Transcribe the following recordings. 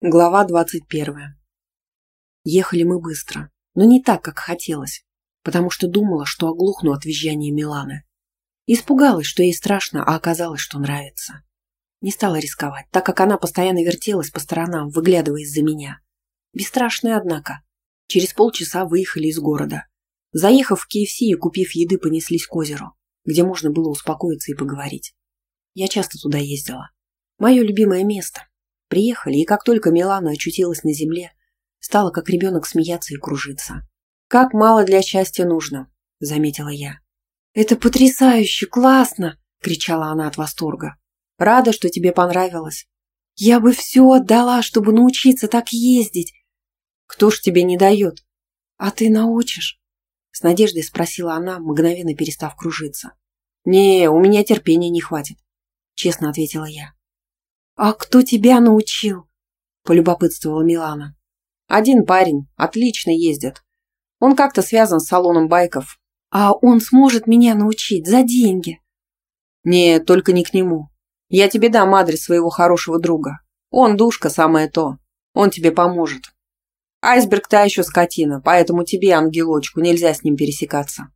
Глава двадцать первая. Ехали мы быстро, но не так, как хотелось, потому что думала, что оглохну от визжания Миланы. Испугалась, что ей страшно, а оказалось, что нравится. Не стала рисковать, так как она постоянно вертелась по сторонам, выглядывая из-за меня. Бесстрашная, однако. Через полчаса выехали из города. Заехав в KFC и купив еды, понеслись к озеру, где можно было успокоиться и поговорить. Я часто туда ездила. Мое любимое место, Приехали, и как только Милана очутилась на земле, стала как ребенок смеяться и кружиться. «Как мало для счастья нужно», — заметила я. «Это потрясающе, классно!» — кричала она от восторга. «Рада, что тебе понравилось. Я бы все отдала, чтобы научиться так ездить. Кто ж тебе не дает? А ты научишь?» С надеждой спросила она, мгновенно перестав кружиться. «Не, у меня терпения не хватит», — честно ответила я. «А кто тебя научил?» – полюбопытствовала Милана. «Один парень, отлично ездит. Он как-то связан с салоном байков. А он сможет меня научить за деньги?» «Не, только не к нему. Я тебе дам адрес своего хорошего друга. Он душка, самое то. Он тебе поможет. Айсберг та еще скотина, поэтому тебе, ангелочку, нельзя с ним пересекаться».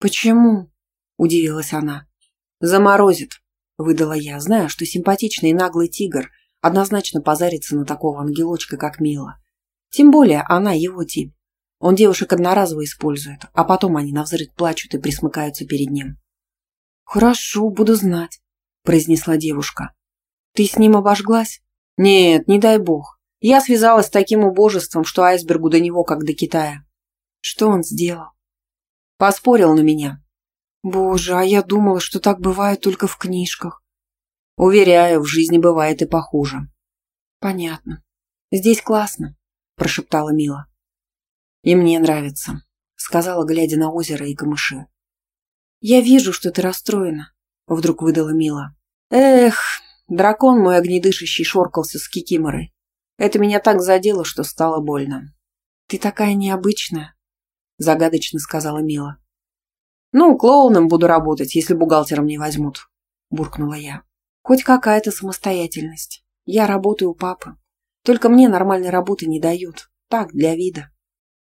«Почему?» – удивилась она. «Заморозит выдала я, зная, что симпатичный и наглый тигр однозначно позарится на такого ангелочка, как Мила. Тем более она его тип. Он девушек одноразово использует, а потом они навзрыд плачут и присмыкаются перед ним. «Хорошо, буду знать», – произнесла девушка. «Ты с ним обожглась?» «Нет, не дай бог. Я связалась с таким убожеством, что айсбергу до него, как до Китая». «Что он сделал?» «Поспорил на меня. Боже, а я думала, что так бывает только в книжках. Уверяю, в жизни бывает и похуже. Понятно. Здесь классно, прошептала Мила. И мне нравится, сказала, глядя на озеро и камыши. Я вижу, что ты расстроена, вдруг выдала Мила. Эх, дракон мой огнедышащий шоркался с кикиморой. Это меня так задело, что стало больно. Ты такая необычная, загадочно сказала Мила. «Ну, клоуном буду работать, если бухгалтером не возьмут», – буркнула я. «Хоть какая-то самостоятельность. Я работаю у папы. Только мне нормальной работы не дают. Так, для вида».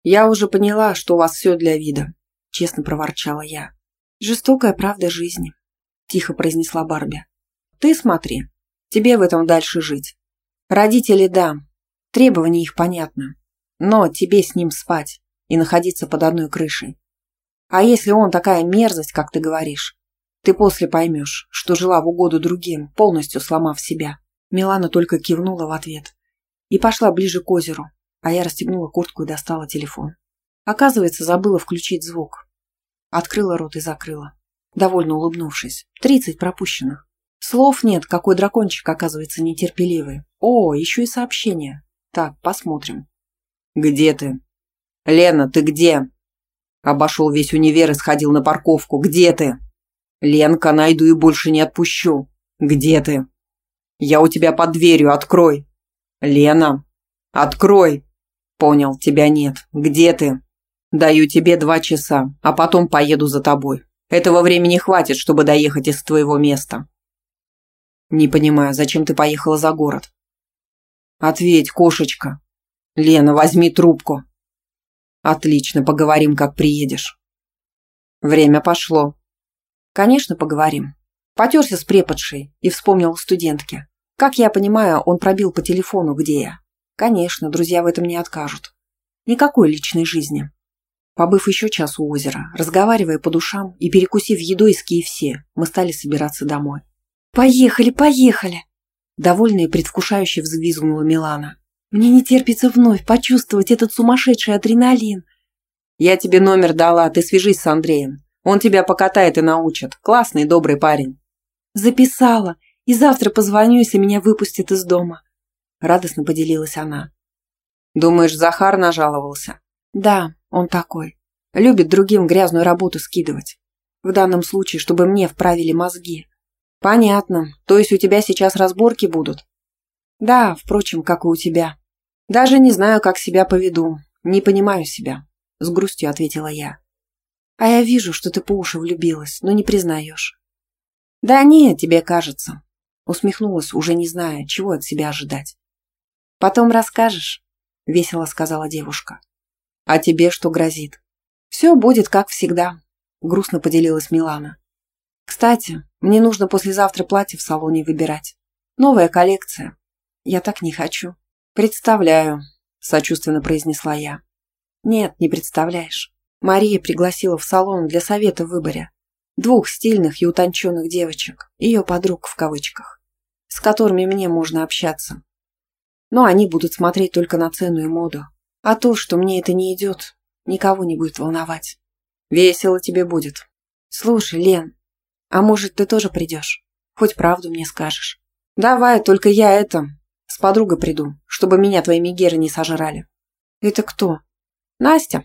«Я уже поняла, что у вас все для вида», – честно проворчала я. «Жестокая правда жизни», – тихо произнесла Барби. «Ты смотри, тебе в этом дальше жить. Родители – да, требования их понятны, но тебе с ним спать и находиться под одной крышей. А если он такая мерзость, как ты говоришь, ты после поймешь, что жила в угоду другим, полностью сломав себя. Милана только кивнула в ответ и пошла ближе к озеру, а я расстегнула куртку и достала телефон. Оказывается, забыла включить звук. Открыла рот и закрыла, довольно улыбнувшись. Тридцать пропущенных. Слов нет, какой дракончик, оказывается, нетерпеливый. О, еще и сообщение. Так, посмотрим. «Где ты?» «Лена, ты где?» Обошел весь универ и сходил на парковку. Где ты? Ленка, найду и больше не отпущу. Где ты? Я у тебя под дверью, открой. Лена, открой. Понял, тебя нет. Где ты? Даю тебе два часа, а потом поеду за тобой. Этого времени хватит, чтобы доехать из твоего места. Не понимаю, зачем ты поехала за город? Ответь, кошечка. Лена, возьми трубку. Отлично, поговорим, как приедешь. Время пошло. Конечно, поговорим. Потерся с преподшей и вспомнил студентки. Как я понимаю, он пробил по телефону, где я. Конечно, друзья в этом не откажут. Никакой личной жизни. Побыв еще час у озера, разговаривая по душам и перекусив едой из KFC, мы стали собираться домой. «Поехали, поехали!» Довольная и предвкушающе взвизгнула Милана. Мне не терпится вновь почувствовать этот сумасшедший адреналин. Я тебе номер дала, ты свяжись с Андреем. Он тебя покатает и научит. Классный, добрый парень. Записала. И завтра позвоню, если меня выпустят из дома. Радостно поделилась она. Думаешь, Захар нажаловался? Да, он такой. Любит другим грязную работу скидывать. В данном случае, чтобы мне вправили мозги. Понятно. То есть у тебя сейчас разборки будут? Да, впрочем, как и у тебя. «Даже не знаю, как себя поведу. Не понимаю себя», — с грустью ответила я. «А я вижу, что ты по уши влюбилась, но не признаешь». «Да нет, тебе кажется», — усмехнулась, уже не зная, чего от себя ожидать. Потом расскажешь, весело сказала девушка. А тебе что грозит? Все будет как всегда, грустно поделилась Милана. Кстати, мне нужно послезавтра платье в салоне выбирать. Новая коллекция. Я так не хочу. Представляю, сочувственно произнесла я. Нет, не представляешь. Мария пригласила в салон для совета в выборе двух стильных и утонченных девочек, ее подруг в кавычках, с которыми мне можно общаться. Но они будут смотреть только на цену и моду. А то, что мне это не идет, никого не будет волновать. Весело тебе будет. Слушай, Лен, а может, ты тоже придешь? Хоть правду мне скажешь. Давай, только я это... С подругой приду, чтобы меня твои мегеры не сожрали. Это кто? Настя,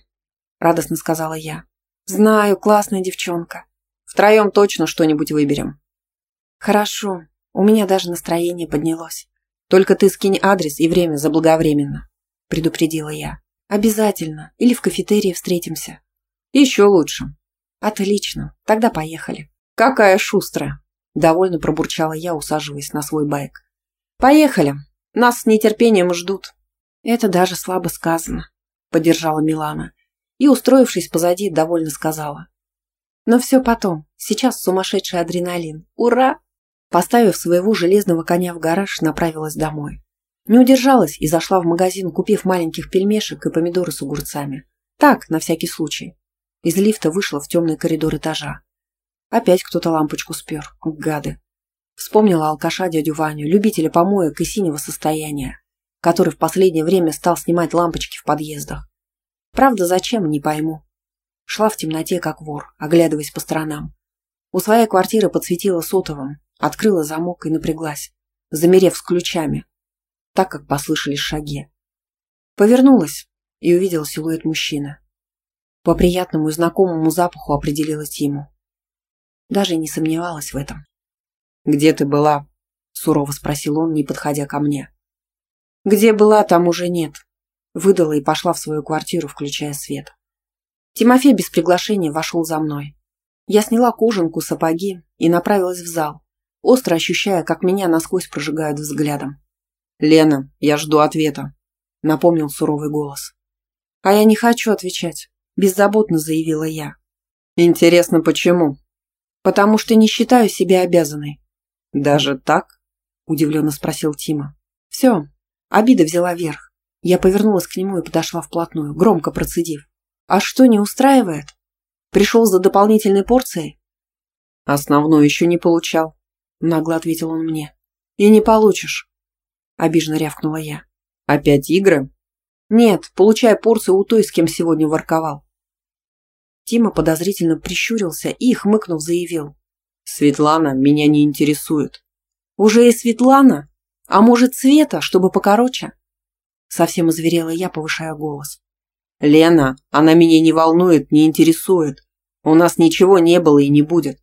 радостно сказала я. Знаю, классная девчонка. Втроем точно что-нибудь выберем. Хорошо, у меня даже настроение поднялось. Только ты скинь адрес и время заблаговременно, предупредила я. Обязательно. Или в кафетерии встретимся. Еще лучше. Отлично. Тогда поехали. Какая шустрая. Довольно пробурчала я, усаживаясь на свой байк. Поехали. Нас с нетерпением ждут. Это даже слабо сказано, поддержала Милана. И, устроившись позади, довольно сказала. Но все потом. Сейчас сумасшедший адреналин. Ура! Поставив своего железного коня в гараж, направилась домой. Не удержалась и зашла в магазин, купив маленьких пельмешек и помидоры с огурцами. Так, на всякий случай. Из лифта вышла в темный коридор этажа. Опять кто-то лампочку спер. Гады. Вспомнила алкаша дядю Ваню, любителя помоек и синего состояния, который в последнее время стал снимать лампочки в подъездах. Правда, зачем, не пойму. Шла в темноте, как вор, оглядываясь по сторонам. У своей квартиры подсветила сотовым, открыла замок и напряглась, замерев с ключами, так как послышались шаги. Повернулась и увидела силуэт мужчины. По приятному и знакомому запаху определилась ему. Даже не сомневалась в этом. «Где ты была?» – сурово спросил он, не подходя ко мне. «Где была, там уже нет», – выдала и пошла в свою квартиру, включая свет. Тимофей без приглашения вошел за мной. Я сняла кожанку, сапоги и направилась в зал, остро ощущая, как меня насквозь прожигают взглядом. «Лена, я жду ответа», — напомнил суровый голос. «А я не хочу отвечать», — беззаботно заявила я. «Интересно, почему?» «Потому что не считаю себя обязанной». «Даже так?» — удивленно спросил Тима. «Все, обида взяла верх. Я повернулась к нему и подошла вплотную, громко процедив. «А что не устраивает? Пришел за дополнительной порцией?» «Основную еще не получал», — нагло ответил он мне. «И не получишь», — обиженно рявкнула я. «Опять игры?» «Нет, получай порцию у той, с кем сегодня ворковал». Тима подозрительно прищурился и, хмыкнув, заявил. «Светлана меня не интересует». «Уже и Светлана? А может, Света, чтобы покороче?» Совсем озверела я, повышая голос. «Лена, она меня не волнует, не интересует. У нас ничего не было и не будет.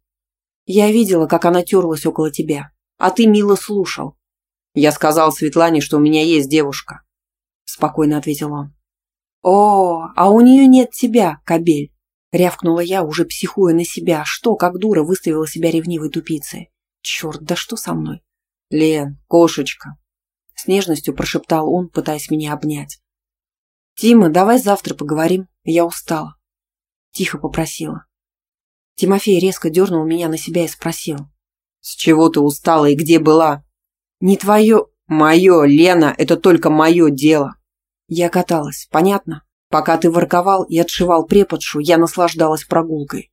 Я видела, как она терлась около тебя, а ты мило слушал. Я сказал Светлане, что у меня есть девушка. Спокойно ответил он. О, а у нее нет тебя, кобель. Рявкнула я, уже психуя на себя, что, как дура, выставила себя ревнивой тупицей. Черт, да что со мной? Лен, кошечка. С нежностью прошептал он, пытаясь меня обнять. Тима, давай завтра поговорим, я устала. Тихо попросила. Тимофей резко дернул меня на себя и спросил. «С чего ты устала и где была?» «Не твое...» «Мое, Лена, это только мое дело». Я каталась, понятно? Пока ты ворковал и отшивал преподшу, я наслаждалась прогулкой.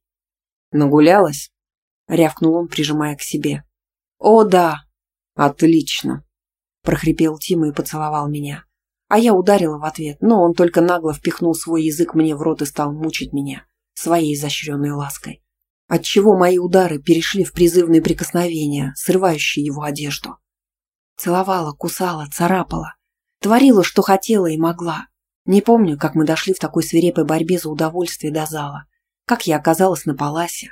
«Нагулялась?» — рявкнул он, прижимая к себе. «О, да!» «Отлично!» — прохрипел Тима и поцеловал меня. А я ударила в ответ, но он только нагло впихнул свой язык мне в рот и стал мучить меня своей изощренной лаской отчего мои удары перешли в призывные прикосновения, срывающие его одежду. Целовала, кусала, царапала. Творила, что хотела и могла. Не помню, как мы дошли в такой свирепой борьбе за удовольствие до зала. Как я оказалась на паласе.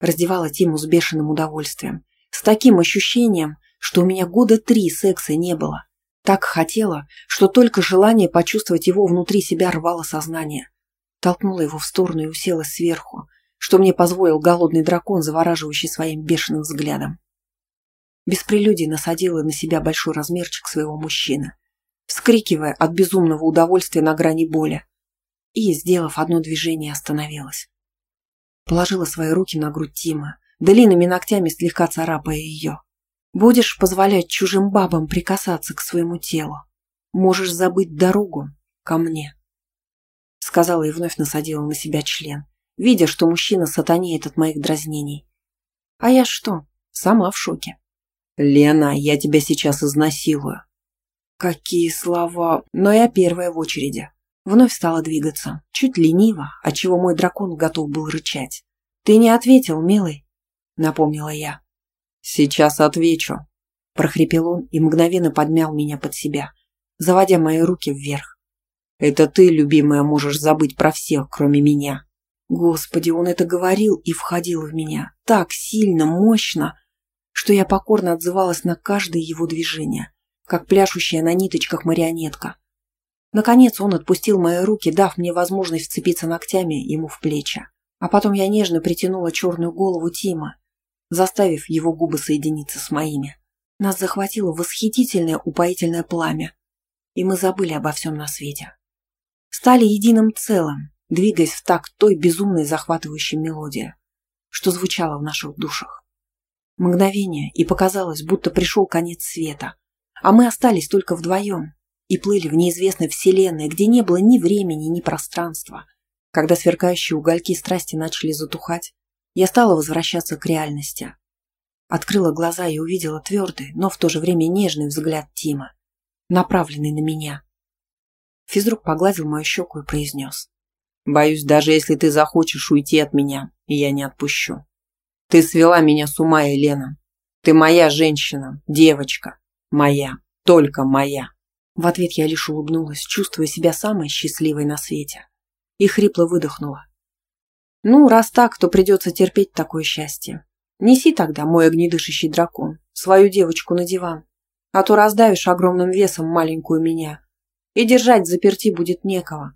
Раздевала Тиму с бешеным удовольствием. С таким ощущением, что у меня года три секса не было. Так хотела, что только желание почувствовать его внутри себя рвало сознание. Толкнула его в сторону и уселась сверху, что мне позволил голодный дракон, завораживающий своим бешеным взглядом. Без прелюдий насадила на себя большой размерчик своего мужчины. Вскрикивая от безумного удовольствия на грани боли. И, сделав одно движение, остановилась. Положила свои руки на грудь Тима, длинными ногтями слегка царапая ее. «Будешь позволять чужим бабам прикасаться к своему телу? Можешь забыть дорогу ко мне», — сказала и вновь насадила на себя член, видя, что мужчина сатанеет от моих дразнений. «А я что? Сама в шоке». «Лена, я тебя сейчас изнасилую». Какие слова, но я первая в очереди. Вновь стала двигаться, чуть лениво, отчего мой дракон готов был рычать. «Ты не ответил, милый», — напомнила я. «Сейчас отвечу», — прохрипел он и мгновенно подмял меня под себя, заводя мои руки вверх. «Это ты, любимая, можешь забыть про всех, кроме меня». Господи, он это говорил и входил в меня так сильно, мощно, что я покорно отзывалась на каждое его движение, как пляшущая на ниточках марионетка. Наконец он отпустил мои руки, дав мне возможность вцепиться ногтями ему в плечи. А потом я нежно притянула черную голову Тима, заставив его губы соединиться с моими. Нас захватило восхитительное упоительное пламя, и мы забыли обо всем на свете. Стали единым целым, двигаясь в такт той безумной захватывающей мелодии, что звучала в наших душах. Мгновение, и показалось, будто пришел конец света, а мы остались только вдвоем и плыли в неизвестной вселенной, где не было ни времени, ни пространства. Когда сверкающие угольки страсти начали затухать, я стала возвращаться к реальности. Открыла глаза и увидела твердый, но в то же время нежный взгляд Тима, направленный на меня. Физрук погладил мою щеку и произнес. «Боюсь, даже если ты захочешь уйти от меня, я не отпущу. Ты свела меня с ума, Елена. Ты моя женщина, девочка. Моя, только моя». В ответ я лишь улыбнулась, чувствуя себя самой счастливой на свете. И хрипло выдохнула. «Ну, раз так, то придется терпеть такое счастье. Неси тогда, мой огнедышащий дракон, свою девочку на диван, а то раздавишь огромным весом маленькую меня, и держать заперти будет некого.